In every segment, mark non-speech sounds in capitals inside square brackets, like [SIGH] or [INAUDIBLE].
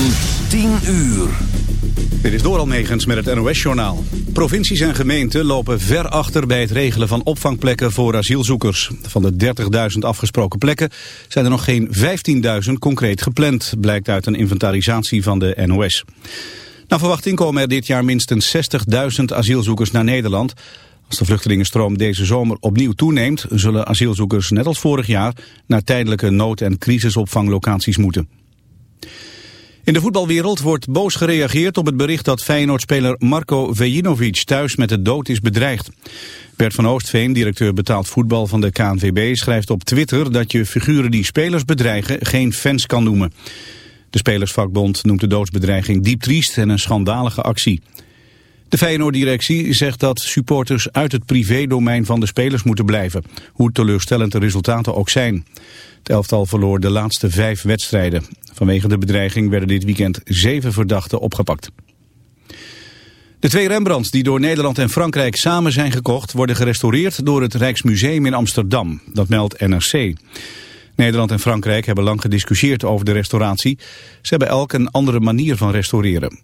van 10 uur. Dit is Doral Megens met het NOS-journaal. Provincies en gemeenten lopen ver achter bij het regelen van opvangplekken voor asielzoekers. Van de 30.000 afgesproken plekken zijn er nog geen 15.000 concreet gepland, blijkt uit een inventarisatie van de NOS. Naar verwachting komen er dit jaar minstens 60.000 asielzoekers naar Nederland. Als de vluchtelingenstroom deze zomer opnieuw toeneemt, zullen asielzoekers net als vorig jaar naar tijdelijke nood- en crisisopvanglocaties moeten. In de voetbalwereld wordt boos gereageerd op het bericht dat Feyenoord-speler Marco Vejinovic thuis met de dood is bedreigd. Bert van Oostveen, directeur betaald voetbal van de KNVB, schrijft op Twitter dat je figuren die spelers bedreigen geen fans kan noemen. De Spelersvakbond noemt de doodsbedreiging diep triest en een schandalige actie. De Feyenoord-directie zegt dat supporters uit het privédomein van de spelers moeten blijven, hoe teleurstellend de resultaten ook zijn. Het elftal verloor de laatste vijf wedstrijden. Vanwege de bedreiging werden dit weekend zeven verdachten opgepakt. De twee Rembrandts die door Nederland en Frankrijk samen zijn gekocht... worden gerestaureerd door het Rijksmuseum in Amsterdam. Dat meldt NRC. Nederland en Frankrijk hebben lang gediscussieerd over de restauratie. Ze hebben elk een andere manier van restaureren.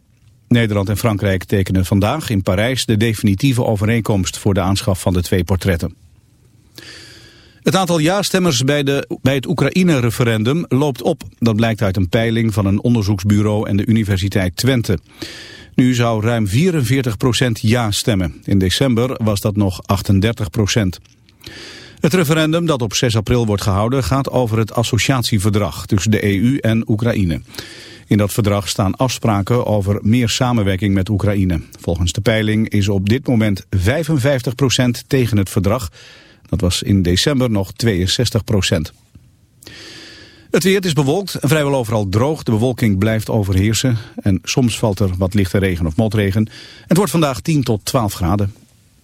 Nederland en Frankrijk tekenen vandaag in Parijs de definitieve overeenkomst voor de aanschaf van de twee portretten. Het aantal ja-stemmers bij, de, bij het Oekraïne-referendum loopt op. Dat blijkt uit een peiling van een onderzoeksbureau en de Universiteit Twente. Nu zou ruim 44% ja stemmen. In december was dat nog 38% Het referendum dat op 6 april wordt gehouden gaat over het associatieverdrag tussen de EU en Oekraïne. In dat verdrag staan afspraken over meer samenwerking met Oekraïne. Volgens de peiling is op dit moment 55% tegen het verdrag dat was in december nog 62 procent. Het weer is bewolkt en vrijwel overal droog. De bewolking blijft overheersen en soms valt er wat lichte regen of motregen. Het wordt vandaag 10 tot 12 graden.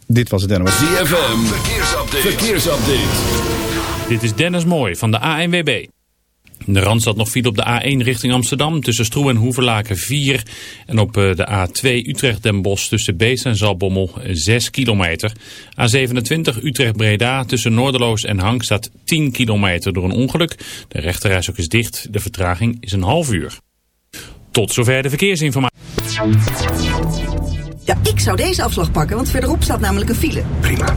Dit was het NOS. ZFM, verkeersupdate. verkeersupdate. Dit is Dennis Mooij van de ANWB. De Randstad nog viel op de A1 richting Amsterdam tussen Stroe en Hoeverlaken 4. En op eh, de A2 Utrecht-Den Bosch tussen Beest en Zalbommel 6 kilometer. A27 Utrecht-Breda tussen Noorderloos en Hank staat 10 kilometer door een ongeluk. De rechterreis ook is dicht. De vertraging is een half uur. Tot zover de verkeersinformatie. Ja, ik zou deze afslag pakken, want verderop staat namelijk een file. Prima.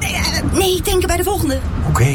Nee, uh, nee denken bij de volgende. Oké.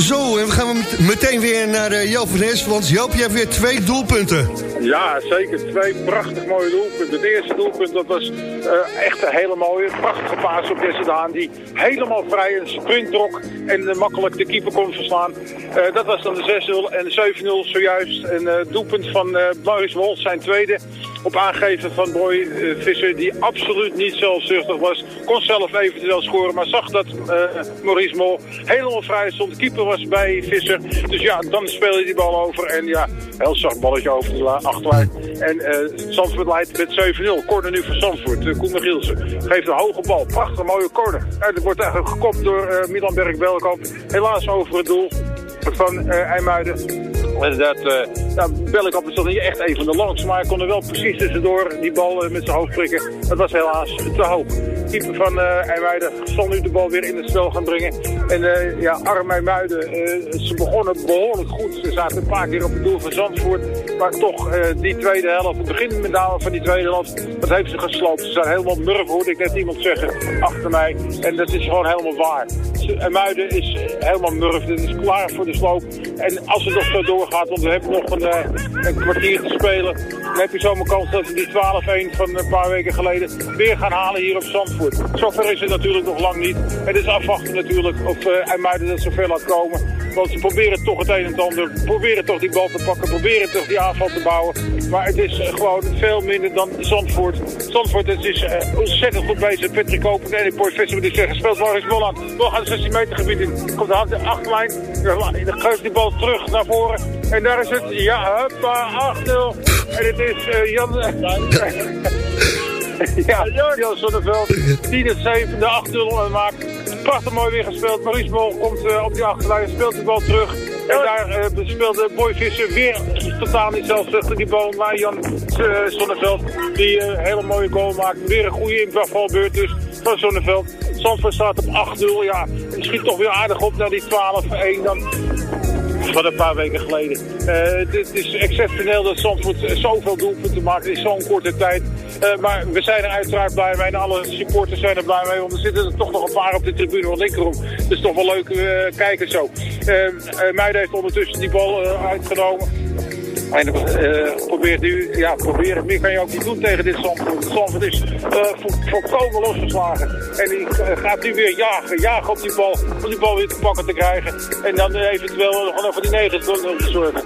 Zo, en we gaan met- meteen weer naar uh, Joop van want Joop, je hebt weer twee doelpunten. Ja, zeker. Twee prachtig mooie doelpunten. Het eerste doelpunt dat was eh, echt een hele mooie, prachtige paas op Jesse Daan. Die helemaal vrij een sprint trok en eh, makkelijk de keeper kon verslaan. Eh, dat was dan de 6-0 en de 7-0 zojuist. Een doelpunt van eh Maurice Wolf, zijn tweede. Op aangeven van Boy Visser, die absoluut niet zelfzuchtig was. Kon zelf eventueel scoren, maar zag dat Maurice Mol helemaal vrij stond. De keeper was bij Visser. Dus ja, dan speel je die bal over. En ja, heel zacht balletje over En eh Zandvoort leidt met 7-0. Corner nu voor Zandvoort. Uh, Koen Michielsen geeft een hoge bal. Prachtig mooie corner. En dat wordt eigenlijk gekopt door eh Milan Berg-Belkamp. Helaas over het doel van IJmuiden. En dat eh, Nou, Bellekamp is niet echt een van de langste, maar hij kon er wel precies tussendoor die bal eh, met zijn hoofd prikken. Dat was helaas te hoog. Keeper van uh, IJmuiden zal nu de bal weer in het spel gaan brengen. En uh, ja, Arm IJmuiden, uh, ze begonnen behoorlijk goed. Ze zaten een paar keer op het doel van Zandvoort. Maar toch, die tweede helft, het begin met name van die tweede helft, dat heeft ze gesloopt. Ze zijn helemaal murf, hoorde ik net iemand zeggen, achter mij. En dat is gewoon helemaal waar. IJmuiden is helemaal murf, het is klaar voor de sloop. En als het nog zo doorgaat, want we hebben nog een, een kwartier te spelen, dan heb je zomaar kans dat we die 12-1 van een paar weken geleden weer gaan halen hier op Zandvoort. Zover is het natuurlijk nog lang niet. Het is afwachten natuurlijk of uh, IJmuiden dat zover laat komen. Want ze proberen toch het een en ander. Proberen toch die bal te pakken. Proberen toch die aanval te bouwen. Maar het is uh, gewoon veel minder dan Zandvoort. Zandvoort het is uh, ontzettend goed bezig. Patrick Koper en Port Visser die zeggen. Speelt bal aan. Gaat het 16 meter gebied in. Komt de hand de achterlijn. Dan geeft die bal terug naar voren. En daar is het. Ja, huppa, 8-0. En het is Jan... [LAUGHS] ja, Jan Zonneveld. 10 het 7, de 8-0 maakt. Prachtig mooi weer gespeeld. Maurice Mol komt uh, op die achterlijn, speelt de bal terug. En daar uh, speelde Boy Visser weer totaal niet zelfzuchtig die bal naar Jan uh, Zonneveld. Die een hele mooie goal maakt. Weer een goede invalbeurt dus van Zonneveld. Zandvoort staat op 8-0. Ja, en schiet toch weer aardig op naar die 12-1 dan van een paar weken geleden. Uh, het is exceptioneel dat Zandvoort zoveel doelpunten maakt in zo'n korte tijd. Uh, maar we zijn er uiteraard blij mee en alle supporters zijn er blij mee. Want er zitten er toch nog een paar op de tribune van linkerom. Dus toch wel leuk uh, kijken zo. Meijden heeft ondertussen die bal uitgenomen. En uh, probeert nu, ja, probeert, meer kan je ook niet doen tegen dit Zandvoort. Zandvoort is uh, volkomen losgeslagen. En die uh, gaat nu weer jagen, jagen op die bal, om die bal weer te pakken te krijgen. En dan eventueel nog voor die negen te zorgen.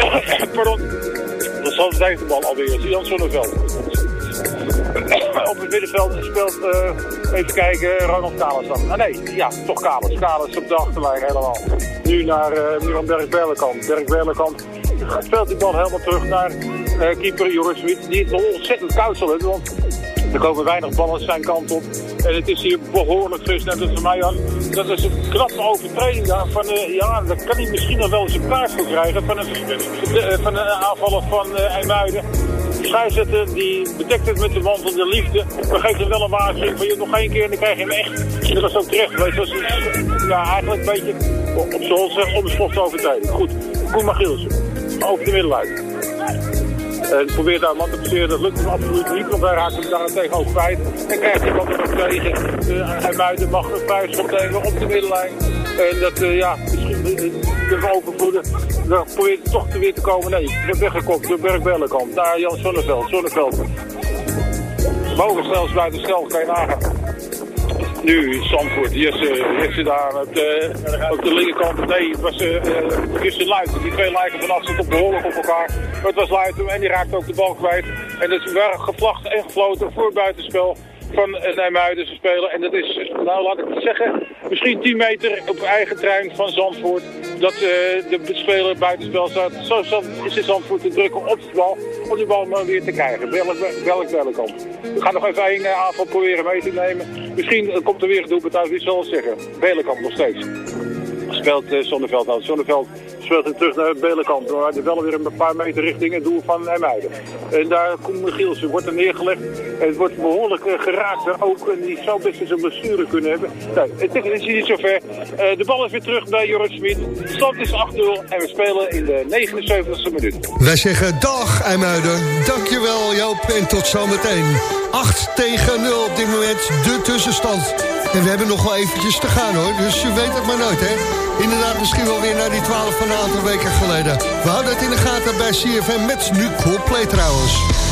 [COUGHS] Pardon. Zandvoort heeft de bal alweer, Jan Zonneveld. [COUGHS] op het middenveld speelt, even kijken, Ronald Kalas dan. Ah nee, ja, toch Kalas. Kalas op de achterlijn helemaal. Nu naar, uh, aan Berg-Berlekamp. Berg-Berlekamp speelt die bal helemaal terug naar uh, keeper Joris Smit. Die het ontzettend koud want er komen weinig ballen zijn kant op. En het is hier behoorlijk fris, net als voor mij aan. Dat is een knappe overtreding daar van, uh, ja, daar kan hij misschien nog wel eens een kaart voor krijgen van een, van een aanvaller van uh, IJmuiden scheidsrechter die bedekt het met de mantel de liefde. Maar geeft hem wel een waarschuwing van je nog één keer en dan krijg je hem echt. Dat is ook terecht geweest. Dat is ja, eigenlijk een beetje op z'n onbeschoft overtreden. Goed, Koen Magielsen. Over de middenlijn. En probeert daar man te passeren, dat lukt hem absoluut niet, want hij raakt hem daar tegenover kwijt. En krijgt hij wat er tegen. Uh, buiten mag een vuistschop nemen op de middenlijn. En dat, uh, ja, misschien de overvoeden. Dan probeert toch weer te komen. Nee, wordt weggekopt door Berg Bellenkamp. Daar Jan Zonneveld, Zonneveld. Mogen zelfs buiten stel, kan je nagaan. Nu Zandvoort, Jesse, Jesse daar op de, op de linkerkant. Nee, het was Jesse Luiten. Die twee lijken vanaf zitten behoorlijk op elkaar. Maar het was Luiten en die raakte ook de bal kwijt. En dus waren gevlacht en gefloten voor buitenspel van Nijmuiden te spelen. En dat is, nou laat ik het zeggen, misschien 10 meter op eigen trein van Zandvoort. Dat uh, de speler buitenspel staat. Zo is het Zandvoort te drukken op de bal. Om die bal maar weer te krijgen. Welk welkom. We gaan nog even één uh, aanval proberen mee te nemen. Misschien komt er weer een uit, wie zal het zeggen. Belenkamp nog steeds. Speelt uh, Zonneveld aan. Zonneveld speelt hij terug naar Belenkamp. Maar hij wel weer een paar meter richting het doel van Nijmuiden. En daar komt Michielsen, wordt er neergelegd. En het wordt behoorlijk uh, geraakt ook. En die zou best eens een blessure kunnen hebben. Nee, het is niet zover. De bal is weer terug bij Joris Smit. Stand is 8-0 en we spelen in de 79e minuut. Wij zeggen dag IJmuiden. Dankjewel Joop en tot zometeen. 8 tegen 0 op dit moment de tussenstand. En we hebben nog wel eventjes te gaan hoor, dus je weet het maar nooit hè. Inderdaad misschien wel weer naar die 12 van een aantal weken geleden. We houden het in de gaten bij CFM met nu Coldplay trouwens.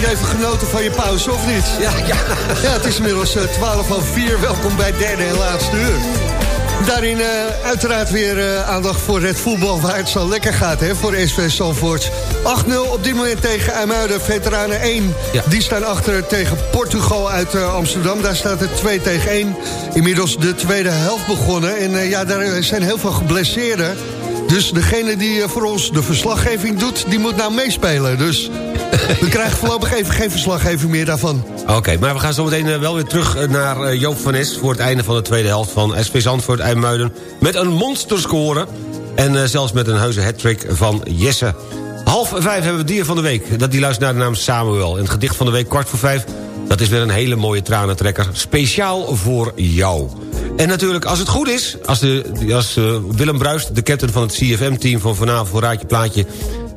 Heb jij even genoten van je pauze of niet? Ja, ja. Ja, het is inmiddels eh, 12 over 4. Welkom bij het derde en laatste uur. Daarin eh, uiteraard weer eh, aandacht voor het voetbal waar het zo lekker gaat hè, voor SV Zandvoort. 8-0 op dit moment tegen IJmuiden, veteranen 1. Die staan achter tegen Portugal uit eh, Amsterdam. Daar staat het 2 tegen 1. Inmiddels de tweede helft begonnen. En eh, ja, daar zijn heel veel geblesseerden. Dus degene die eh, voor ons de verslaggeving doet, die moet nou meespelen. Dus we krijgen voorlopig even geen verslaggever meer daarvan. Oké, maar we gaan zo meteen eh, wel weer terug eh, naar eh, Joop van Nes... voor het einde van de tweede helft van SV Zandvoort IJmuiden... met een monsterscore en zelfs met een heuse hattrick van Jesse. Half vijf hebben we dier van de week. Dat die luistert naar de naam Samuel. En het gedicht van de week kwart voor vijf... dat is weer een hele mooie tranentrekker. Speciaal voor jou. En natuurlijk, als het goed is... als, de, als Willem Bruist, de captain van het CFM-team... van vanavond voor Raadje Plaatje...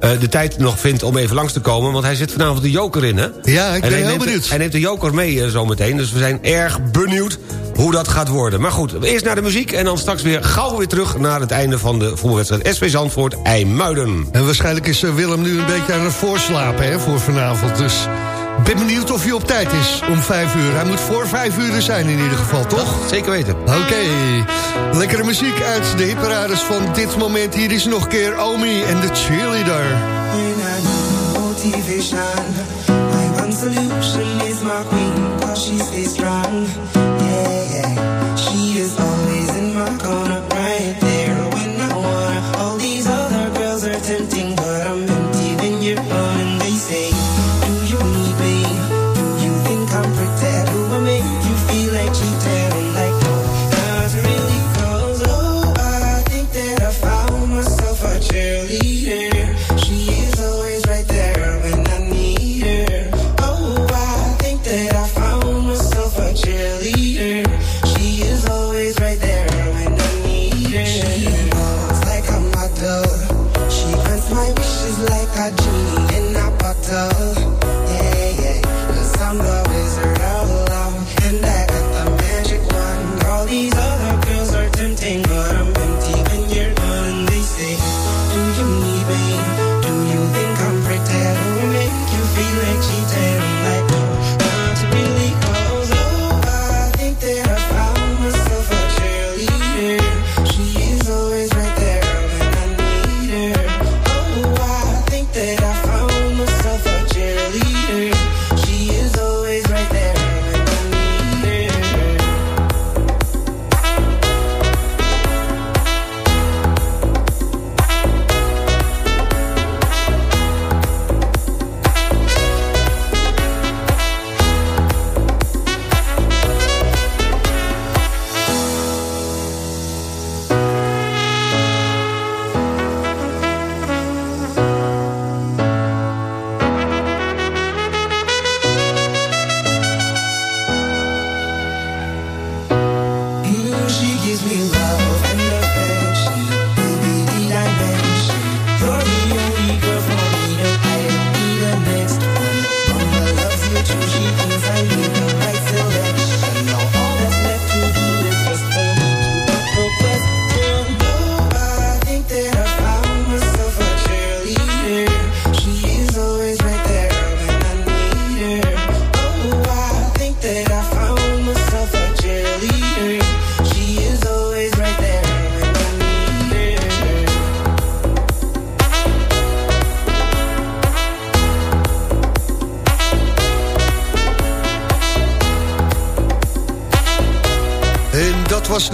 eh, de tijd nog vindt om even langs te komen... want hij zit vanavond de joker in, hè? Ja, ik En ben heel neemt, benieuwd. Hij neemt de joker mee eh, zometeen, dus we zijn erg benieuwd hoe dat gaat worden. Maar goed, eerst naar de muziek en dan straks weer gauw weer terug... naar het einde van de voetbalwedstrijd SV Zandvoort IJmuiden. En waarschijnlijk is eh, Willem nu een beetje aan het voorslapen hè, voor vanavond. Dus ben benieuwd of hij op tijd is om vijf uur. Hij moet voor vijf uur er zijn in ieder geval, toch? Zeker weten. Oké, lekkere muziek uit de hitparades van dit moment. Hier is nog een keer Omi en de cheerleader. Motivation, my one solution is my queen, cause she stays strong. Yeah, yeah. She is always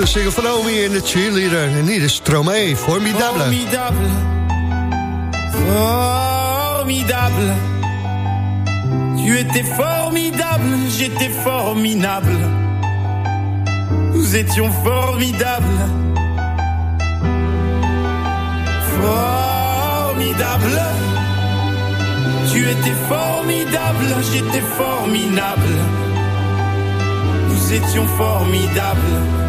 single van Omi in de cheerleader. En hier is Stromae, Formidable. Formidable. Formidable. Tu étais formidable, j'étais formidable. Nous étions formidables. Formidable. Tu étais formidable, j'étais formidable. Nous étions formidables.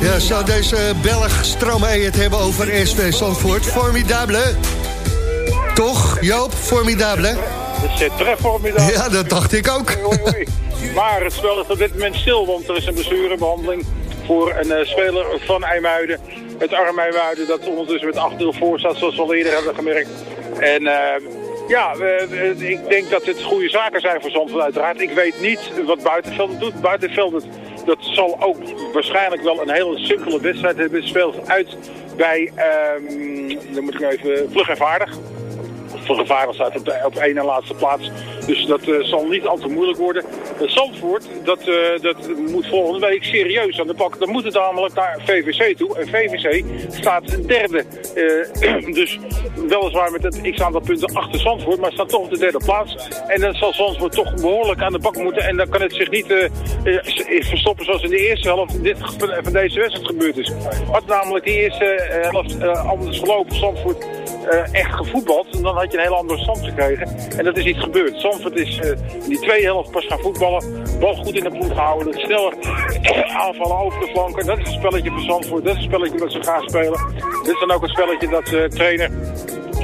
Ja, zou deze Belg Stromae het hebben over SV Zandvoort? Formidable. Toch, Joop? Formidable. C'est très formidable. Ja, dat dacht ik ook. Maar het spel is op dit moment stil, want er is een blessurebehandeling voor een eh, speler van IJmuiden. Het arm IJmuiden dat ondertussen met 8-0 voor staat, zoals we al eerder hebben gemerkt. En eh, ja, ik denk dat dit goede zaken zijn voor Zandvoort uiteraard. Ik weet niet wat Buitenveld doet. Buitenveld, dat, zal ook waarschijnlijk wel een hele simpele wedstrijd hebben. Het uit bij, ehm, dan moet ik even, vlug en vaardig gevaarlijk staat op, de, op één en laatste plaats. Dus dat eh, zal niet al te moeilijk worden. Uh, Zandvoort, dat, eh, dat moet volgende week serieus aan de pak. Dan moet het namelijk naar VVC toe. En VVC staat derde. Eh, [CLEARS THROAT] dus weliswaar met het x aantal punten achter Zandvoort, maar staat toch op de derde plaats. En dan zal Zandvoort toch behoorlijk aan de bak moeten. En dan kan het zich niet eh, eh, verstoppen zoals in de eerste helft van, deze wedstrijd gebeurd is. Had namelijk de eerste eh, helft eh, anders gelopen, Zandvoort eh, echt gevoetbald, dan had je een hele andere stand gekregen. En dat is niet gebeurd. Zandvoort is eh, in die tweede helft pas gaan voetballen. Bal goed in de ploeg gehouden. Snel [COUGHS] aanvallen over de flanken. Dat is een spelletje voor Zandvoort. Dat is een spelletje dat ze gaan spelen. Dit is dan ook een spelletje dat de trainer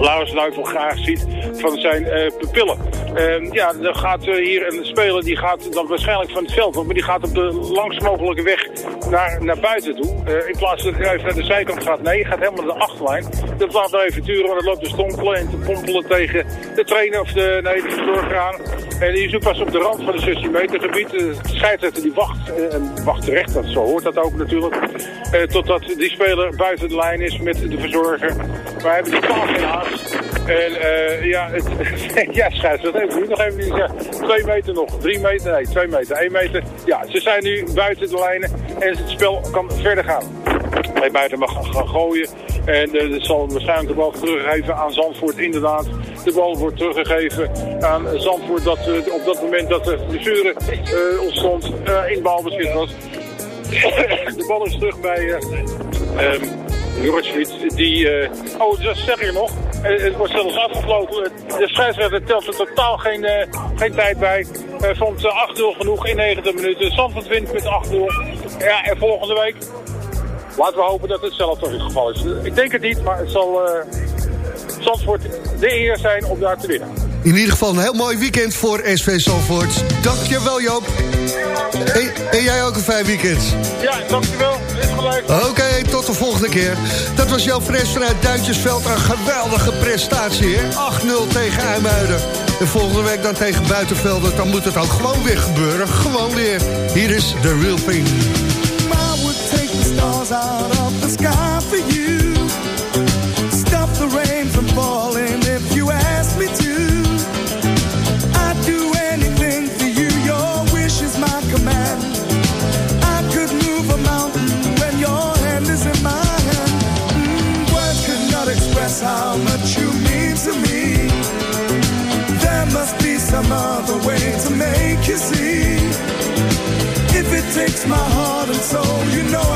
Laurens Nuivel graag ziet van zijn eh, pupillen. Ehm, ja, er gaat eh, hier een speler die gaat dan waarschijnlijk van het veld, maar die gaat op de langst mogelijke weg naar, naar buiten toe. Eh, in plaats dat hij even naar de zijkant gaat, nee, gaat helemaal naar de achterlijn. Dat laat nou even duren, want het loopt te stompelen en te pompelen tegen de trainer of de, nee, de verzorger. En die zoekt pas op de rand van het 16 meter gebied. De scheidsrechter die wacht, en wacht terecht, dat, zo hoort dat ook natuurlijk. Totdat die speler buiten de lijn is met de verzorger. Wij hebben die paal in haast. En eh, ja, het, [LAUGHS] ja, scheidsrechter heeft nu nog even niet gezegd. Twee meter nog, drie meter, nee, twee meter, één meter. Ja, ze zijn nu buiten de lijnen en het spel kan verder gaan. Hij buiten mag gaan gooien. En uh, dat zal waarschijnlijk de bal teruggeven aan Zandvoort. Inderdaad, de bal wordt teruggegeven aan Zandvoort. Dat uh, op dat moment dat de blessure ontstond in balbezit was. [COUGHS] de bal is terug bij um, Jortswit. Die, oh, dat zeg je nog. het wordt zelfs afgefloten. De scheidsrechter telt er totaal geen, geen tijd bij. Vond 8-0 genoeg in 90 minuten. Zandvoort wint met 8-0. Ja, en volgende week Laten we hopen dat het zelf toch het geval is. Ik denk het niet, maar het zal Zandvoort de eer zijn om daar te winnen. In ieder geval een heel mooi weekend voor SV Zandvoort. Dankjewel Joop. En, en jij ook een fijn weekend. Ja, dankjewel. Is gelijk. Oké, okay, tot de volgende keer. Dat was Joop Fres vanuit Duintjesveld. Een geweldige prestatie, hè? 8-0 tegen IJmuiden. En volgende week dan tegen Buitenvelden. Dan moet het ook gewoon weer gebeuren. Gewoon weer. Hier is The Real Thing. stars out another way to make you see. If it takes my heart and soul, you know I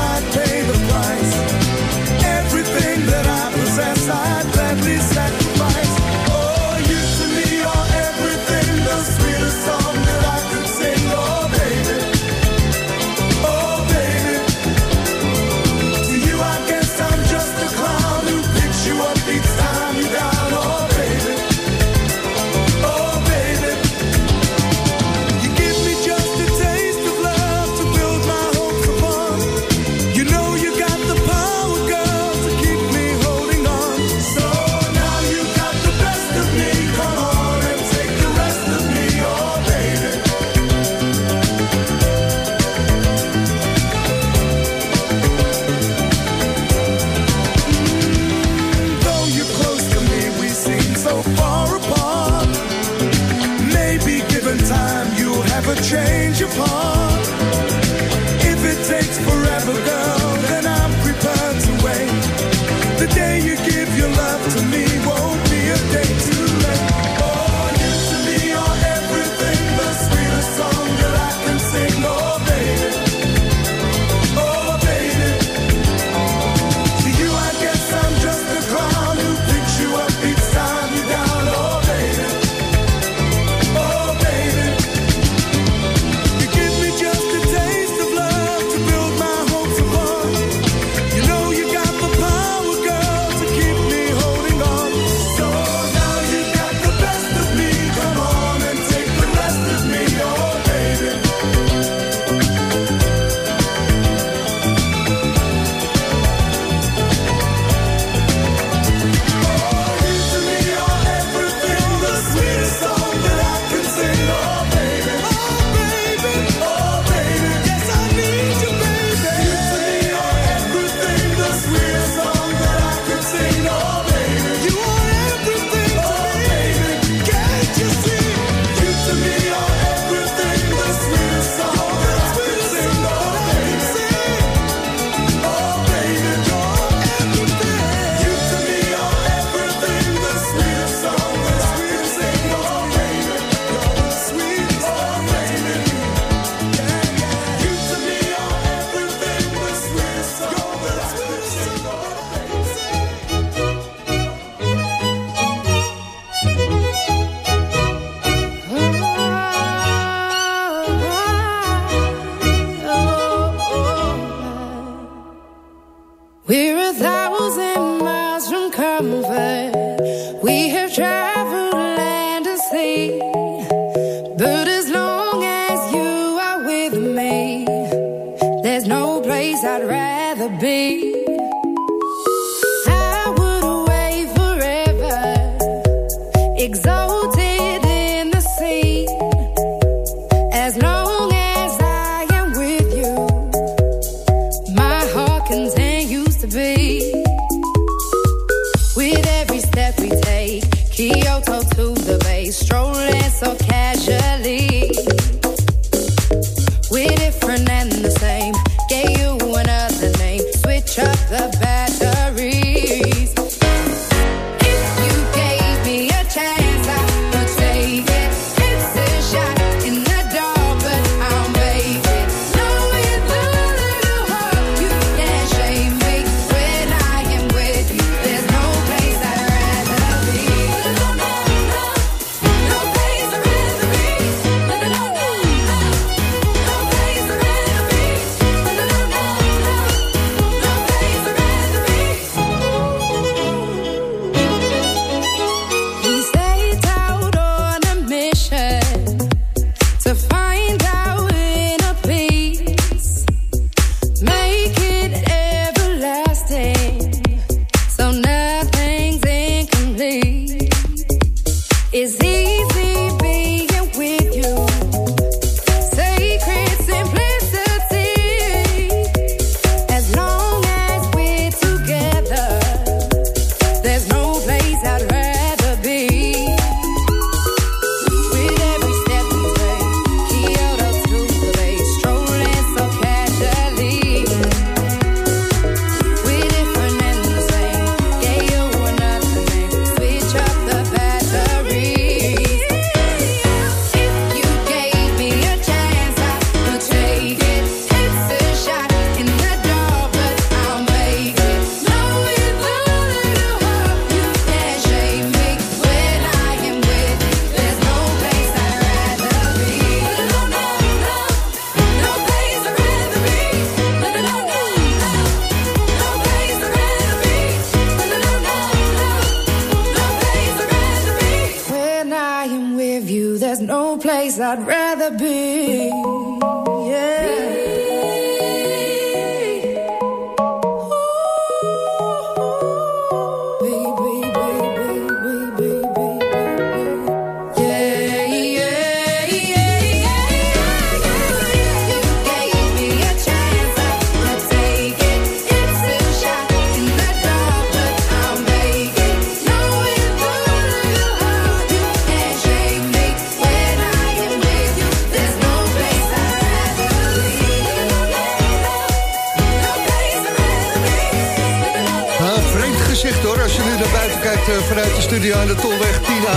hoor, als je nu naar buiten kijkt eh, vanuit de studio aan de Tolweg 10A.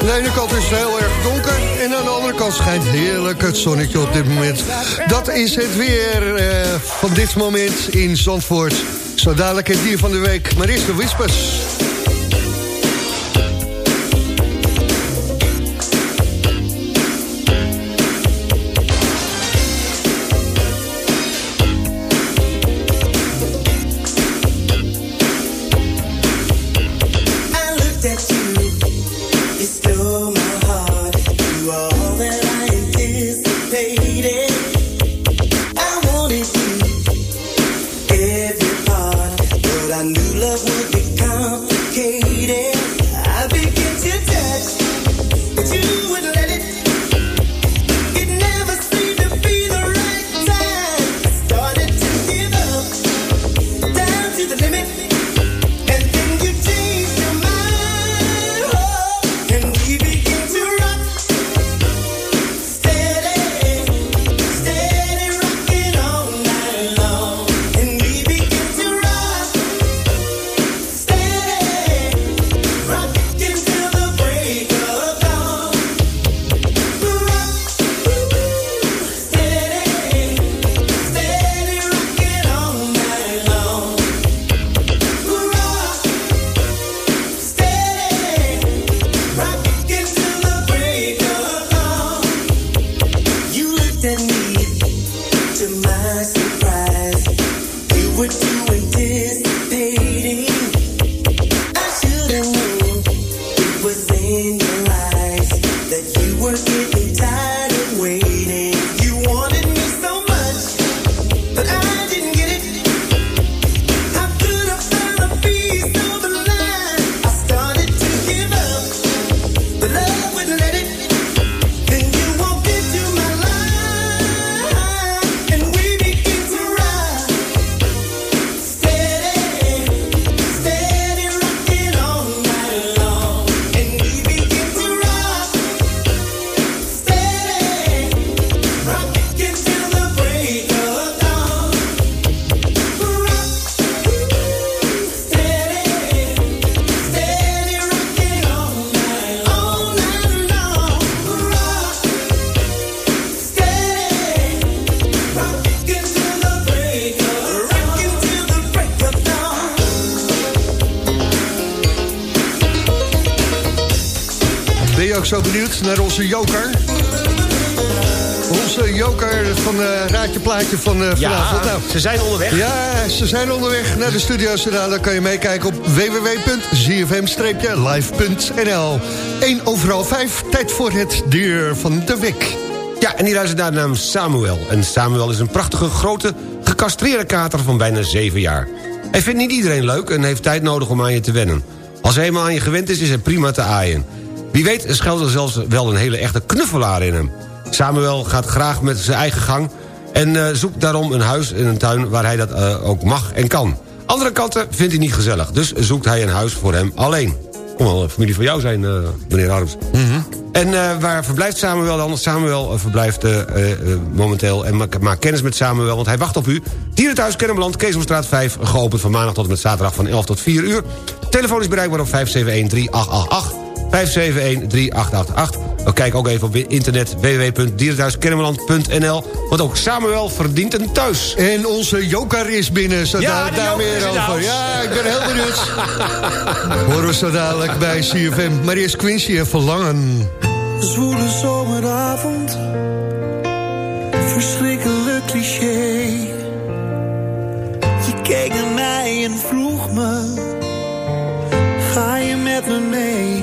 Aan de ene kant is het heel erg donker en aan de andere kant schijnt heerlijk het zonnetje op dit moment. Dat is het weer eh, van dit moment in Zandvoort. Zo dadelijk het dier van de week, maar eerst de Whispers. is naar onze joker? Onze joker van eh Raadje Plaatje van vanavond. Nou, ze zijn onderweg. Ja, ze zijn onderweg naar de studio. Zodat dan kan je meekijken op www.zfm-live.nl 1 overal 5, tijd voor het dier van de week. Ja, en die luistert naar de naam Samuel. En Samuel is een prachtige, grote, gecastreerde kater van bijna 7 jaar. Hij vindt niet iedereen leuk en heeft tijd nodig om aan je te wennen. Als hij eenmaal aan je gewend is, is hij prima te aaien. Wie weet schuilt er zelfs wel een hele echte knuffelaar in hem. Samuel gaat graag met zijn eigen gang... en eh, zoekt daarom een huis in een tuin waar hij dat eh, ook mag en kan. Andere katten vindt hij niet gezellig, dus zoekt hij een huis voor hem alleen. Kon wel een familie van jou zijn, eh, meneer Harms. En eh, waar verblijft Samuel dan? Samuel verblijft momenteel en maak, maak kennis met Samuel... want hij wacht op u. Dierenthuis Kennemerland, Keesomstraat 5... geopend van maandag tot en met zaterdag van 11 tot 4 uur. Telefoon is bereikbaar op 571-3888. 571-3888. Kijk ook even op internet www.dierenthuiskennemerland.nl. Want ook Samuel verdient een thuis. En onze joker is binnen, zo Ja, daar, meer over. Ja, ik ben heel benieuwd. [LAUGHS] Horen we zo dadelijk bij CFM. Maar eerst Quincy en Verlangen. Zwoele zomeravond, verschrikkelijk cliché. Je keek naar mij en vroeg me, ga je met me mee?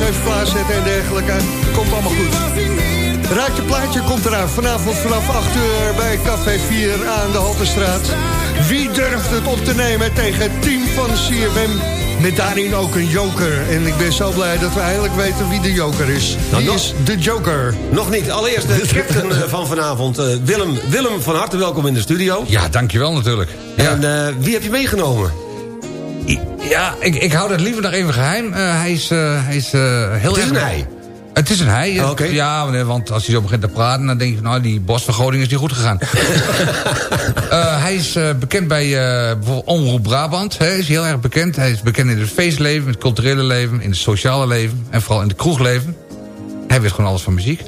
Even klaarzetten en dergelijke. Komt allemaal goed. Raadje plaatje komt eraan. Vanavond vanaf 8 uur bij Café 4 aan de Haltestraat. Wie durft het op te nemen tegen het team van CFM? Met daarin ook een joker. En ik ben zo blij dat we eindelijk weten wie de joker is. Nou, nog- is de joker? Nog niet. Allereerst de captain eh, van vanavond, eh, Willem. Willem, van harte welkom in de studio. Ja, dankjewel natuurlijk. En eh, wie heb je meegenomen? Ja, ik, ik hou dat liever nog even geheim. Eh, hij is, eh, hij is eh, heel Het is erg... een hij. Het is een hij. Oh. Ja, nee, want als hij zo begint te praten... dan denk je van, nou, die bosvergroting is niet goed gegaan. [LAUGHS] Hij is bekend bij bijvoorbeeld Omroep Brabant. Hij is heel erg bekend. Hij is bekend in het feestleven, in het culturele leven... in het sociale leven en vooral in het kroegleven. Hij weet gewoon alles van muziek.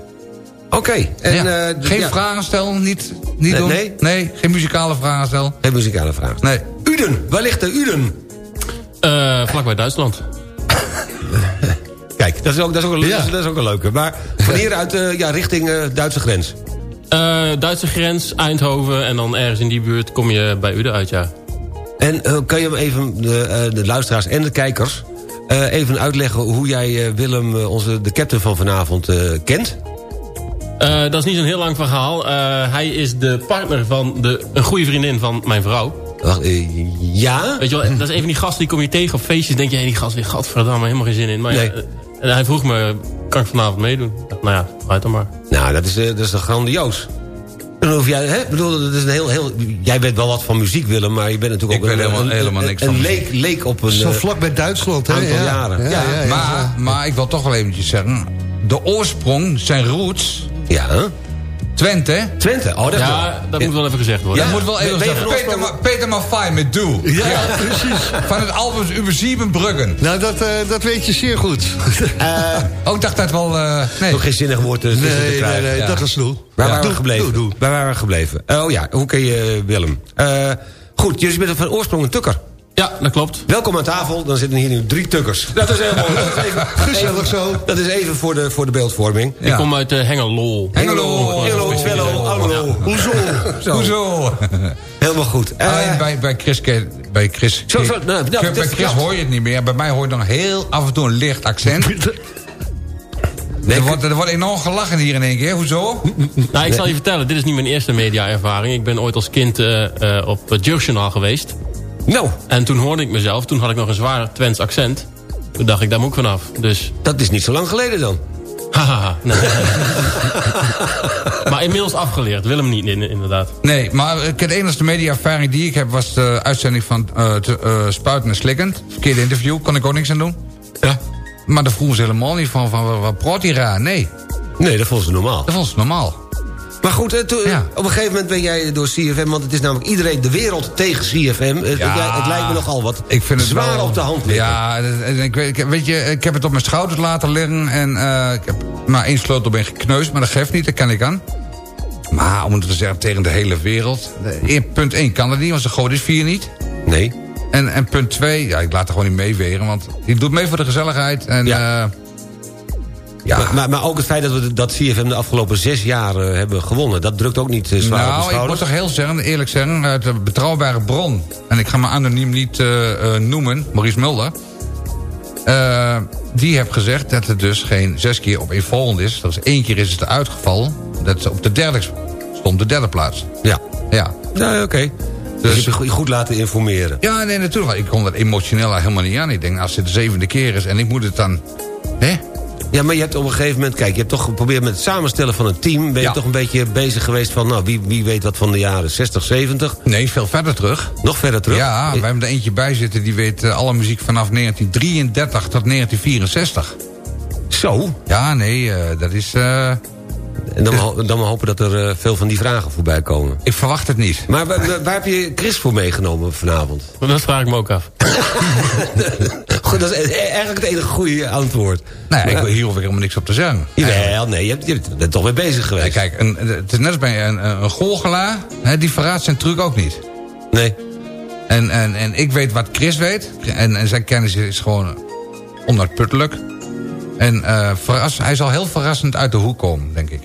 Oké. Ja. geen ja. vragen stellen, niet, niet Nee, doen. nee? nee, geen muzikale vragen stellen. Geen muzikale vraag. Nee. Uden, waar ligt de Uden? Eh vlakbij Duitsland. [LAUGHS] Kijk, dat is ook, dat is ook, een, dat is, dat is ook een leuke. Maar van hieruit uh, ja, richting uh, Duitse grens. Uh, Duitse grens, Eindhoven en dan ergens in die buurt kom je bij Uden uit, ja. En uh, kan je even de, de, luisteraars en de kijkers... even uitleggen hoe jij Willem, onze, de captain van vanavond, kent? Dat is niet zo'n heel lang verhaal. Hij is de partner van de, een goede vriendin van mijn vrouw. Wacht, uh, ja? Weet je wel, dat is een van die gasten die kom je tegen op feestjes. denk je, hey, die gast weer, gadverdamme, helemaal geen zin in. Maar nee. ja, hij vroeg me, kan ik vanavond meedoen? Nou ja, uit dan maar. Nou, dat is, dat is toch grandioos. Dan hoef jij, hè? bedoel, dat is een heel, heel, jij weet wel wat van muziek, Willem, maar je bent natuurlijk ik ook een, helemaal, een, helemaal niks een, van leek, leek op een Zo vlak bij Duitsland, hè? aantal ja. jaren. Ja, Ja, ja, ja, maar, maar ik wil toch wel eventjes zeggen... de oorsprong, zijn roots... Ja, Twente. Twente, oh, dat Ja, wel. dat moet wel even gezegd worden. Ja, dat moet wel even zeggen. Peter, Ma Peter Maffay met Doe. Ja, ja, precies. Van het album Über Siebenbruggen. Nou, dat, uh, dat weet je zeer goed. uh, [LAUGHS] ook ik dacht dat wel... Uh, nee. Nog geen zinnig woord tussen nee, te krijgen. Nee, nee, ja. dat was doel. Waar ja. waren we doe, gebleven? Doe, doe. Waar waren we gebleven? Oh ja, hoe ken je Willem? Uh, goed, jullie bent van oorsprong een tukker. Ja, dat klopt. Welkom aan tafel, dan zitten hier nu drie tukkers. Dat is helemaal [LAUGHS] dat is even, Gezellig zo. Dat is even voor de, voor de beeldvorming. Ik kom uit uh, Hengelo. Hengelo, Hengelo, Twello, Almelo. Hoezo? Hoezo? Helemaal goed. Uh, Alleen bij, bij Chris... Bij Chris, zo, zo, nou, nou, bij Chris hoor je het niet meer. Bij mij hoor je dan heel af en toe een licht accent. Nee, [LAUGHS] er, wordt, er wordt enorm gelachen hier in één keer. Hoezo? Nou, ik zal je vertellen. Dit is niet mijn eerste media-ervaring. Ik ben ooit als kind uh, uh, op het Jeugdjournaal geweest. Nou. En toen hoorde ik mezelf. Toen had ik nog een zwaar Twents accent. Toen dacht ik, daar moet ik vanaf. Dus... Dat is niet zo lang geleden dan. Haha, nee. maar inmiddels afgeleerd. Willem niet, inderdaad. Nee, maar de enige media-ervaring die ik heb... was de uitzending van uh, te, uh, Spuiten en Slikkend. Verkeerde interview, kon ik ook niks aan doen. Ja. Maar daar vroegen ze helemaal niet van, van wat praat hij raar? Nee. Nee, dat vonden ze normaal. Dat vonden ze normaal. Maar goed, to, ja. op een gegeven moment ben jij door CFM... want het is namelijk iedereen de wereld tegen CFM. Het, ja, het lijkt me nogal wat ik vind het zwaar wel, op de hand liggen. Ja, ik weet, weet je, ik heb het op mijn schouders laten liggen... en uh, ik heb maar één sleutelbeen gekneusd, maar dat geeft niet, dat kan ik aan. Maar om het te zeggen tegen de hele wereld... punt 1 kan het niet, want ze gooien is 4 niet. Nee. En, en punt 2, ja, ik laat er gewoon niet meewegen... want die doet mee voor de gezelligheid en... Ja. Uh, ja. Maar, maar, maar, ook het feit dat we dat CFM de afgelopen zes jaar uh, hebben gewonnen... dat drukt ook niet uh, zwaar nou, op de ik moet toch heel zeggen, eerlijk zeggen... uit de betrouwbare bron... en ik ga me anoniem niet uh, noemen, Maurice Mulder... die heeft gezegd dat het dus geen zes keer op één volgende is. Dat is één keer is het uitgevallen. Dat op de derde stond, de derde plaats. Ja. Ja. Nou, oké. Okay. Dus, dus je hebt je goed laten informeren. Ja, nee, natuurlijk. Ik kon dat emotioneel helemaal niet aan. Ik denk, als het de zevende keer is en ik moet het dan... Hè? Ja, maar je hebt op een gegeven moment... Kijk, je hebt toch geprobeerd met het samenstellen van een team... ben je Ja. toch een beetje bezig geweest van... nou, wie, wie weet wat van de jaren 60, 70? Nee, veel verder terug. Nog verder terug? Ja, wij hebben er eentje bij zitten... die weet eh, alle muziek vanaf 1933 tot 1964. Zo? Ja, nee, eh, dat is... eh, En dan, ho- dan maar hopen dat er eh, veel van die vragen voorbij komen. ik verwacht het niet. Maar waar, heb je Chris voor meegenomen vanavond? Dat vraag ik me ook af. [LAUGHS] Goed, dat is e- eigenlijk het enige goede antwoord. Nee, Maar- ik, hier hoef ik helemaal niks op te zeggen. Jawel, nee, je, hebt, je bent toch mee bezig geweest. Nee, kijk, een, het is net als bij een, een, een goochelaar. Hè, die verraadt zijn truc ook niet. Nee. En, en, en ik weet wat Chris weet. En, en zijn kennis is gewoon onuitputtelijk. En eh, verras, hij zal heel verrassend uit de hoek komen, denk ik.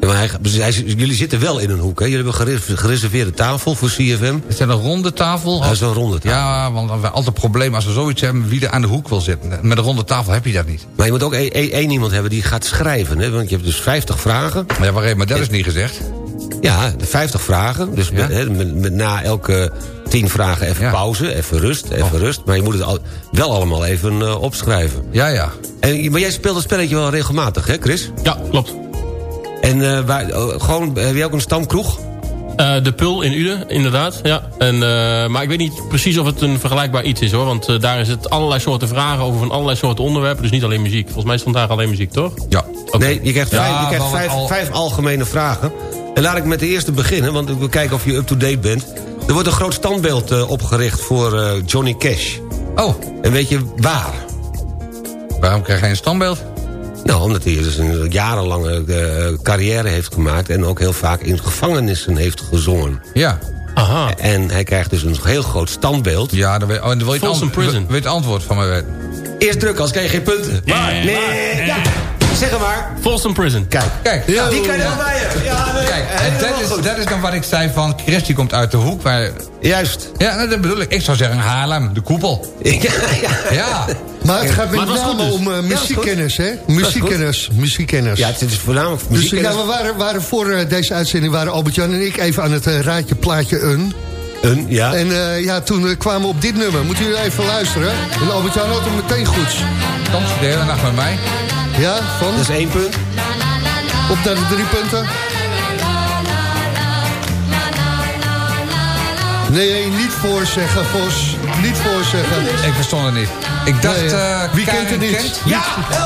Ja, maar hij, dus hij- jullie zitten wel in een hoek, hè? Jullie hebben een gere- gereserveerde tafel voor CFM. Is dat een ronde tafel? Dat is een ronde tafel. Ja, want we hebben altijd een probleem als we zoiets hebben... wie er aan de hoek wil zitten. Met een ronde tafel heb je dat niet. Maar je moet ook één- één één iemand hebben die gaat schrijven, hè? Want je hebt dus 50 vragen. Ja, maar, maar dat is niet gezegd. Ja, de 50 vragen. Dus met, hè, met, met na elke 10 vragen even Ja. pauze, even rust, even rust. Maar je moet het al, wel allemaal even eh, opschrijven. Ja, ja. En, maar jij speelt het spelletje wel regelmatig, hè Chris? Ja, klopt. En eh, waar, oh, gewoon, heb je ook een stamkroeg? Eh, de Pul in Uden, inderdaad. Ja. En, eh, maar ik weet niet precies of het een vergelijkbaar iets is hoor. Want eh, daar is het allerlei soorten vragen over van allerlei soorten onderwerpen. Dus niet alleen muziek. Volgens mij stond daar alleen muziek, toch? Ja. Nee, je krijgt, Ja, vijf, je krijgt vijf, al- vijf algemene vragen. En laat ik met de eerste beginnen, want ik wil kijken of je up-to-date bent. Er wordt een groot standbeeld eh, opgericht voor eh, Johnny Cash. Oh. En weet je waar? Waarom krijg jij een standbeeld? Nou, omdat hij dus een jarenlange eh, carrière heeft gemaakt... en ook heel vaak in gevangenissen heeft gezongen. Ja. Aha. En hij krijgt dus een heel groot standbeeld. Ja, dan wil, oh, dan wil je het, Folsom ant- Prison. wil je het antwoord van mij weten. Eerst druk, als krijg je geen punten. Waar? Nee, ja. Zeg het maar. Folsom Prison. Kijk. Kijk, Die kan je wel bij je. Ja, nee. Kijk, en dat is, goed. dat is dan wat ik zei van... Chris die komt uit de hoek waar... Juist. Ja, nou, dat bedoel ik. Ik zou zeggen Haarlem, de koepel. [LAUGHS] Ja, ja. Ja. Maar het gaat Maar met het name dus. om eh, Ja, muziekkennis, hè? Muziekkennis, muziekkennis. Ja, het is voornamelijk Dus muziek. ja, we waren, waren voor eh, deze uitzending waren Albert-Jan en ik even aan het eh, raadje plaatje een. Een, ja. En eh, ja, toen eh, kwamen we op dit nummer. Moeten jullie even luisteren? En Albert-Jan had hem meteen goed. Kom de hele nacht met mij. Ja, van? Dat is één punt. Op naar de drie punten. Nee, niet voorzeggen, Vos. Niet voorzeggen. Ik verstond het niet. Ik dacht... Nee, eh Wie kent het niet? Kent? Ja,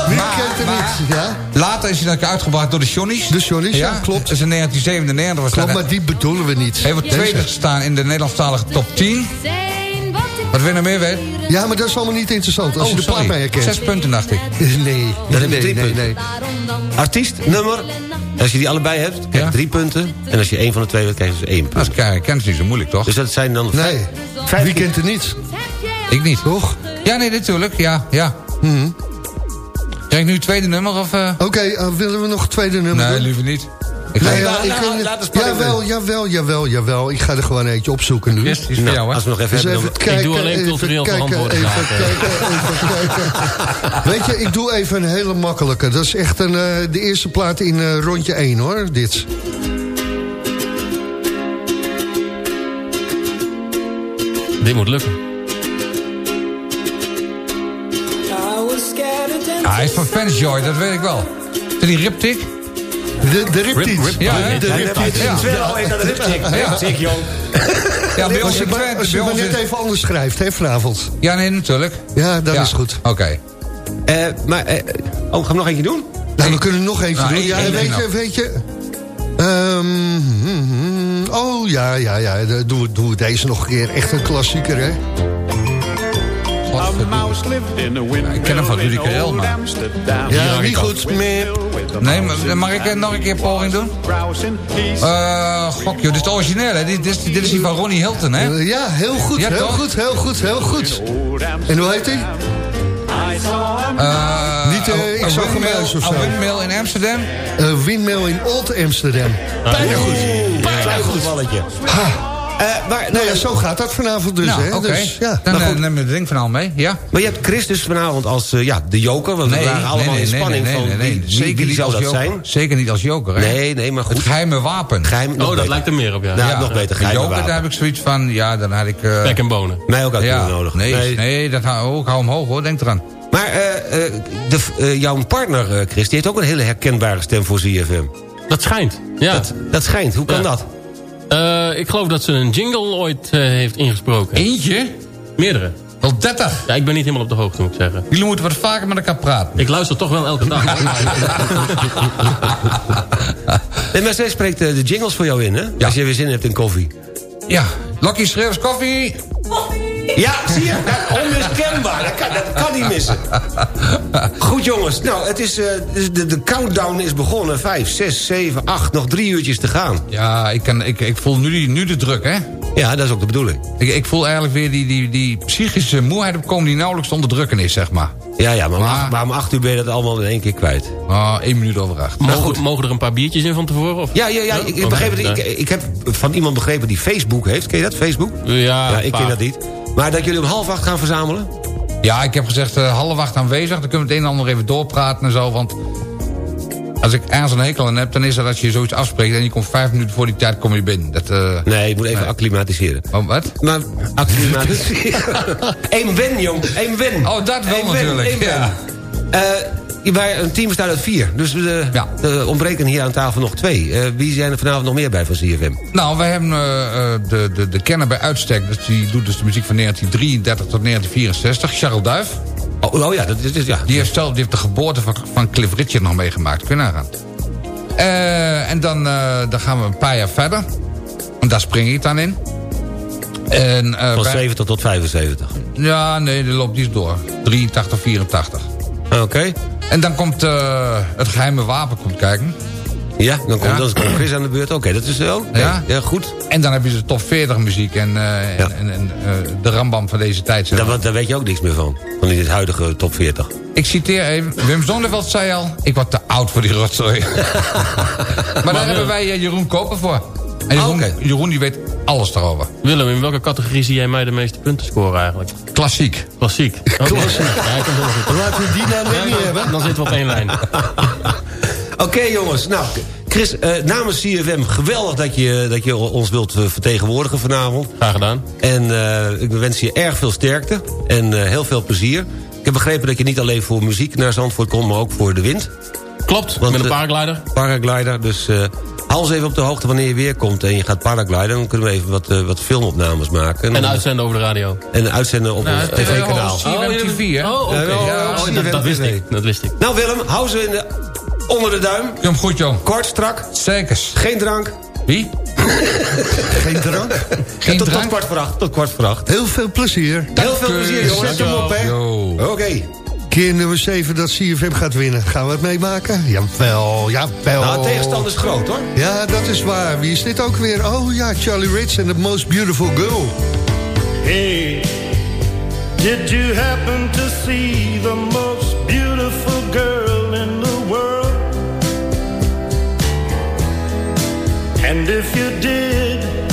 wie Maar- kent het maar- niet? Ja, Later is hij dan uitgebracht door de Johnny's. De Johnny's, ja, klopt. Dus in 1997 was klopt, dat... maar die bedoelen we niet. Hij wordt Deze. tweede gestaan in de Nederlandstalige top 10. Wat wil je nog meer weten? Ja, maar dat is allemaal niet interessant. Als je de plaat mee herkent. Zes punten, dacht ik. [LAUGHS] Nee, Dan heb je drie nee, punten. nee. Artiest, nummer. Als je die allebei hebt, krijg je Ja. drie punten. En als je één van de twee weet, krijg je dus één punt. Dat is, kijk, ken is niet zo moeilijk, toch? Dus dat zijn dan Nee, vijf, wie kent het niet? Ik niet. Toch? Ja, nee, natuurlijk. Ja, ja. Mhm. Krijg ik nu het tweede nummer? of? eh? Oké, eh, willen we nog een tweede nummer Nee, doen? liever niet. Ik ga Nee, ja, ik, eh, jawel, jawel, jawel, jawel. Ik ga er gewoon eentje opzoeken nu. Is voor jou, hè? Als we nog even Dus hebben... even kijken, doe alleen even cultureel kijken, verantwoorde even zaken. kijken, even kijken. [LAUGHS] Weet je, ik doe even een hele makkelijke. Dat is echt een, eh, de eerste plaat in eh, rondje 1 hoor, dit. Dit moet lukken. Ah, hij is van Fansjoy, dat weet ik wel. Is die Riptic? De, de Riptides. Ja, hè? de Riptides. Ja. Wel, is dat een ripstick? Ja. Ja, bij Als ons je als je maar ons net even anders schrijft, hè, vanavond. Ja, nee, natuurlijk. Ja, dat Ja. is goed. Oké. Eh, maar, eh, oh, gaan we nog eentje doen? Nou, we kunnen nog eentje Nou, doen. Ja, één weet je, weet je... Ehm, hmm, oh, ja, ja, ja. dan Doen we, doen we deze nog een keer. Echt een klassieker, hè? Ik ken hem van Rudy Karel, maar... Ja, niet goed. Meh. Nee, maar mag ik eh, nog een keer poging doen? Eh, gok, joh, dit is het origineel, hè? Dit, dit, is- dit is die van Ronnie Hilton, hè? Ja, heel goed, Ja, heel toch? goed, heel goed, heel goed. En hoe heet hij? Eh, Niet, ik een zag of zo. Een windmill in Amsterdam. Uh, windmill in Old Amsterdam. Bijna goed. Bijna goed balletje. Eh, maar, Nou ja, zo gaat dat vanavond dus, nou, hè? oké. Dus, ja. Dan Maar eh, goed. neem je het ding van al mee, ja? maar je hebt Chris dus vanavond als eh, ja, de joker. Want we waren allemaal in spanning van wie, wie- Zeker wie niet zou als dat joker. zijn. Zeker niet als joker, hè? Nee, nee, maar goed. Het geheime wapen. Geheim, Oh, dat lijkt er meer op, ja. Nou, nog beter, De geheime joker, wapen. daar heb ik zoiets van... Ja, dan had ik... eh, Pek en bonen. Mij ook uit ja, nodig. Nee, nee, dat hou, oh, ik hou hem hoog, hoor. Denk eraan. Maar de, jouw partner, Chris, die heeft ook een hele herkenbare stem voor ZFM. Dat schijnt. Ja. Dat, dat schijnt. Hoe kan Ja. dat? Eh, ik geloof dat ze een jingle ooit eh, heeft ingesproken. Eentje? Meerdere. Wel 30. Ja, ik ben niet helemaal op de hoogte, moet ik zeggen. Jullie moeten wat vaker met elkaar praten. Ik luister toch wel elke dag. [LAUGHS] Nee, maar zij spreekt eh, de jingles voor jou in, hè? Als je weer zin hebt in koffie. Ja, Lucky schreeuwt koffie. Ja, zie je? Dat onmiskenbaar. Dat kan, dat kan niet missen. Goed, jongens. Nou, het is, eh, dus de, de countdown is begonnen. Vijf, zes, zeven, acht. Nog drie uurtjes te gaan. Ja, ik, kan, ik, ik voel nu, die, nu de druk, hè? Ja, dat is ook de bedoeling. Ik, ik voel eigenlijk weer die, die, die psychische moeheid opkomen... die nauwelijks te onderdrukken is, zeg maar. Ja, ja, maar, om acht- maar om acht uur ben je dat allemaal in één keer kwijt. Ah, één minuut over acht. Mogen, mogen er een paar biertjes in van tevoren? Of? Ja, ja, ja, ik, ik begreep het. ja. Ik, ik heb van iemand begrepen die Facebook heeft. Ken je dat, Facebook? Ja, Ja, ik ken dat niet. Maar dat jullie om half acht gaan verzamelen? Ja, ik heb gezegd eh, half acht aanwezig. Dan kunnen we het een en ander even doorpraten en zo. Want als ik ergens een hekel aan heb... dan is dat als je zoiets afspreekt... en je komt vijf minuten voor die tijd kom je binnen. Dat, eh, Nee, ik moet even acclimatiseren. Oh, wat? Maar acclimatiseren? [LAUGHS] Eén win, jong. Eén win. Oh, dat wel Eén natuurlijk, win. ja. Eh, wij, een team bestaat uit vier. Dus we er ontbreken hier aan tafel nog twee. Eh, wie zijn er vanavond nog meer bij van CFM? Nou, wij hebben eh, eh, de, de, de kenner bij uitstek. Dus die doet dus de muziek van 1933 tot 1964. Charles Duif. Oh, oh ja, dat is, ja. Die heeft, zelf, die heeft de geboorte van, van Cliff Richard nog meegemaakt. Kun je nagaan. Eh, en dan, eh, dan gaan we een paar jaar verder. En daar spring ik dan in. En, eh, Van wij- 70 tot 75. Ja, nee, die loopt iets door. 83, 84. Oké. En dan komt eh, het geheime wapen komt kijken. Ja, dan komt, Ja. dan komt Chris aan de beurt. Oké, dat is zo. Oké, Ja. ja, goed. En dan heb je de top 40 muziek en, eh, en, en, en, eh, de rambam van deze tijd. zeg Daar, maar. daar weet je ook niks meer van. Van dit huidige top 40. Ik citeer even, Wim Zonneveld zei al... ik word te oud voor die rotzooi. [LAUGHS] maar daar hebben wij Jeroen Koper voor. En Jeroen, Jeroen die weet alles daarover. Willem, in welke categorie zie jij mij de meeste punten scoren eigenlijk? Klassiek. Klassiek. [LAUGHS] Klassiek. Ja, goed. Laten we die nou net niet hebben. Dan zitten we op één lijn. [LAUGHS] Oké jongens, nou Chris, eh, namens CFM geweldig dat je, dat je ons wilt eh, vertegenwoordigen vanavond. Graag gedaan. En eh, ik wens je erg veel sterkte en eh, heel veel plezier. Ik heb begrepen dat je niet alleen voor muziek naar Zandvoort komt, maar ook voor de wind. Klopt, Want, met een paraglider. Paraglider, dus eh hou ons even op de hoogte wanneer je weer komt en je gaat paragliden. Dan kunnen we even wat, eh, wat filmopnames maken. En uitzenden over de radio. En uitzenden op Nou, ons eh, tv-kanaal. CFM TV, hè? Oh. Ja, oh, dat, wist TV. ik. Dat wist ik. Nou Willem, hou ze in de, onder de duim. Hem goed, jong. Kort, strak, Zekers. geen drank. Wie? Geen drank. Geen tot, tot drank? kwart voor acht. Tot kwart voor acht. Heel veel plezier. Heel veel plezier jongens. Zet hem op hè. Oké. Keer nummer 7 dat CFM gaat winnen. Gaan we het meemaken? Jawel, jawel. Nou, de tegenstander is groot hoor. Ja, dat is waar. Wie is dit ook weer? Oh ja, Charlie Rich en The Most Beautiful Girl. Hey, Did you happen to see the most beautiful girl in the world? And if you did,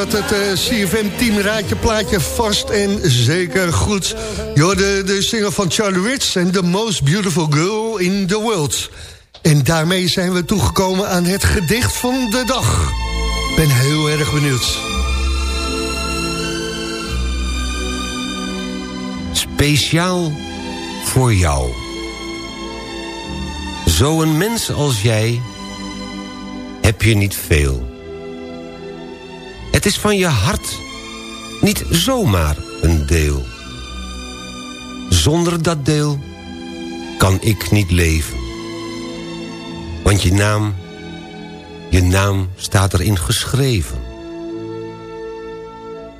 Had het eh, CFM-team Raadje Plaatje vast en zeker goed. Je hoorde de single van Charlie Ritz en The Most Beautiful Girl in the World. En daarmee zijn we toegekomen aan het gedicht van de dag. ben heel erg benieuwd. Speciaal voor jou. Zo'n mens als jij heb je niet veel. Het is van je hart niet zomaar een deel. Zonder dat deel kan ik niet leven. Want je naam, je naam staat erin geschreven.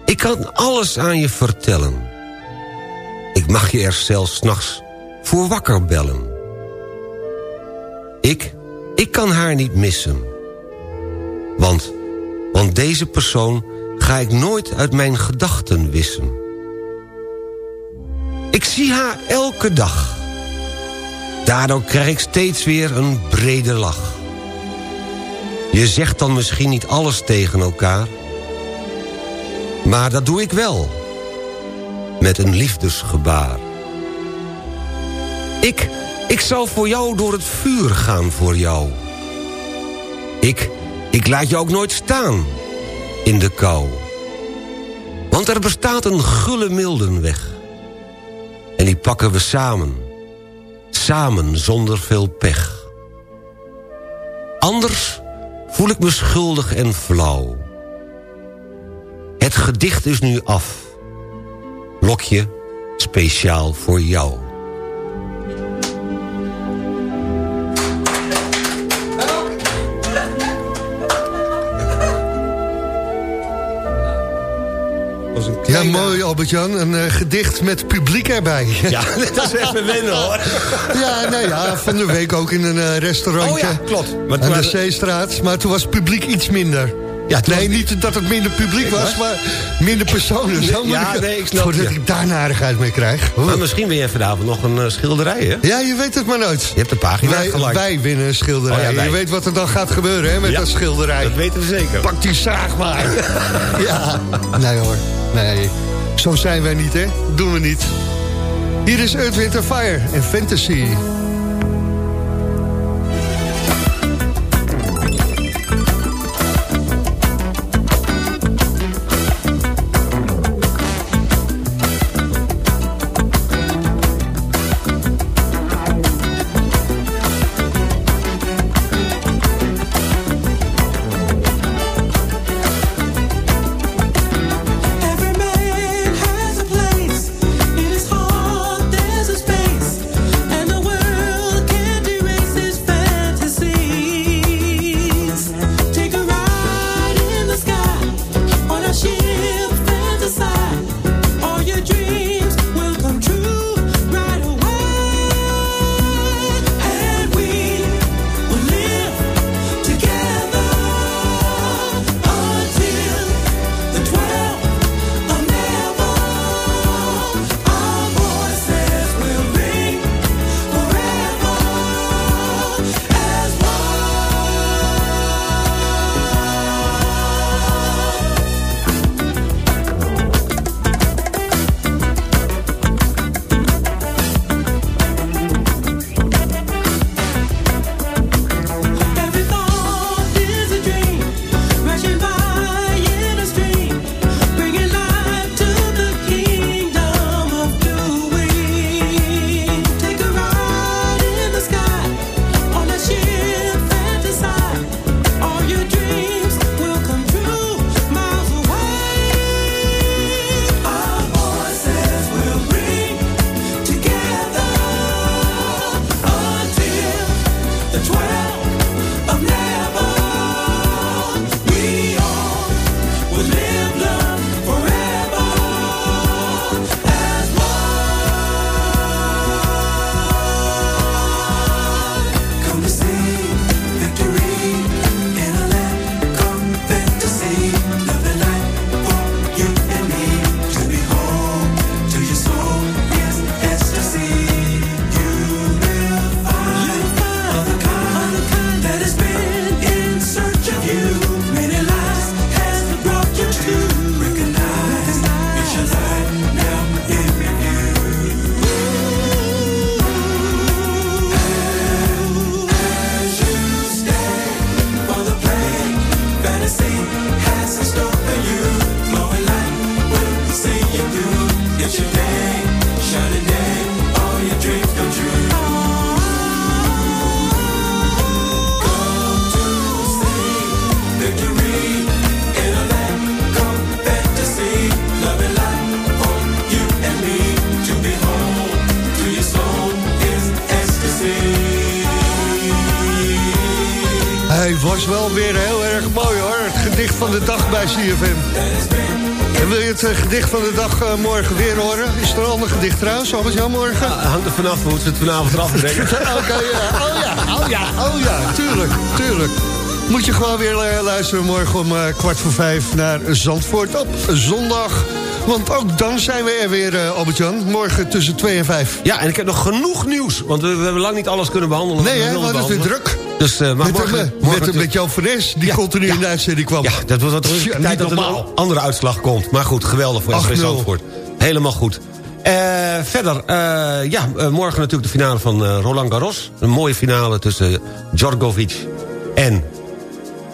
Ik kan alles aan je vertellen. Ik mag je er zelfs 's nachts voor wakker bellen. Ik, ik kan haar niet missen. Want, want deze persoon ga ik nooit uit mijn gedachten wissen. Ik zie haar elke dag. Daardoor krijg ik steeds weer een brede lach. Je zegt dan misschien niet alles tegen elkaar. Maar dat doe ik wel. Met een liefdesgebaar. Ik, ik zal voor jou door het vuur gaan voor jou. Ik, ik laat je ook nooit staan in de kou. Want er bestaat een gulle mildenweg. En die pakken we samen. Samen zonder veel pech. Anders voel ik me schuldig en flauw. Het gedicht is nu af. Lokje speciaal voor jou. Ja, mooi Albert-Jan. Een eh, gedicht met publiek erbij. Ja, [LAUGHS] [LAUGHS] dat is even wennen hoor. Ja, nou ja, van de week ook in een eh, restaurantje. Oh ja, klopt. Maar aan de Zeestraat. Maar toen was het publiek iets minder. Ja, nee, was- niet dat het minder publiek was, maar minder personen. Zo Ja, ik, nee, ik snap Voordat ik daar narigheid mee krijg. Maar misschien ben jij vanavond nog een eh, schilderij, hè? Ja, je weet het maar nooit. Je hebt de pagina Wij, gelijk. wij winnen een schilderij. Oh ja, wij. Je weet wat er dan gaat gebeuren hè, met dat schilderij. Dat weten we zeker. Pak die zaag maar. [LAUGHS] ja, nee hoor. Nee, zo zijn wij niet, hè. Doen we niet. Hier is Earth, Wind Fire en Fantasy. Het eh, gedicht van de dag eh, morgen weer horen? Is er een ander gedicht trouwens, Albert Jan morgen? hangt er vanaf hoe ze het vanavond eraf brengen. [LAUGHS] Oké, ja. Oh ja, oh ja, oh ja, tuurlijk, tuurlijk. Moet je gewoon weer eh, luisteren morgen om kwart voor vijf naar Zandvoort op zondag. Want ook dan zijn we er weer, Albert-Jan. Morgen tussen twee en vijf. Ja, en ik heb nog genoeg nieuws. Want we, we hebben lang niet alles kunnen behandelen. Nee, we hè, wat is weer druk. Dus, eh, maar met, morgen, met, morgen met, met Jan die continu in de uitzending kwam. Ja, dat was wat Ja, tijd niet dat er normaal. een andere uitslag komt. Maar goed, geweldig voor SV 8-0. Zandvoort. Helemaal goed. Eh, verder, eh, ja, eh, morgen natuurlijk de finale van eh, Roland Garros. Een mooie finale tussen Djokovic en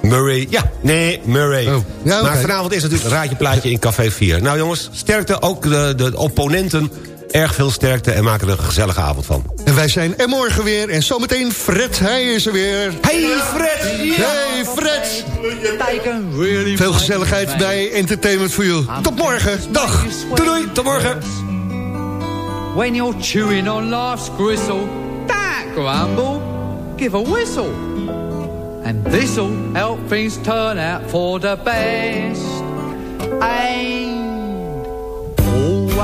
Murray. Ja, nee, Murray. Ja, oké. Maar vanavond is natuurlijk een raadje plaatje in Café 4. Nou jongens, sterkte. Ook de, de opponenten. Erg veel sterkte en maken er een gezellige avond van. En wij zijn er morgen weer. En zometeen Fred, hij is er weer. Hey Fred! Hey Fred! Veel gezelligheid bij Entertainment for You. Tot morgen. Dag. Doei doei, tot morgen. When you're chewing on life's gristle, don't grumble, give a whistle. And this'll help things turn out for the best. And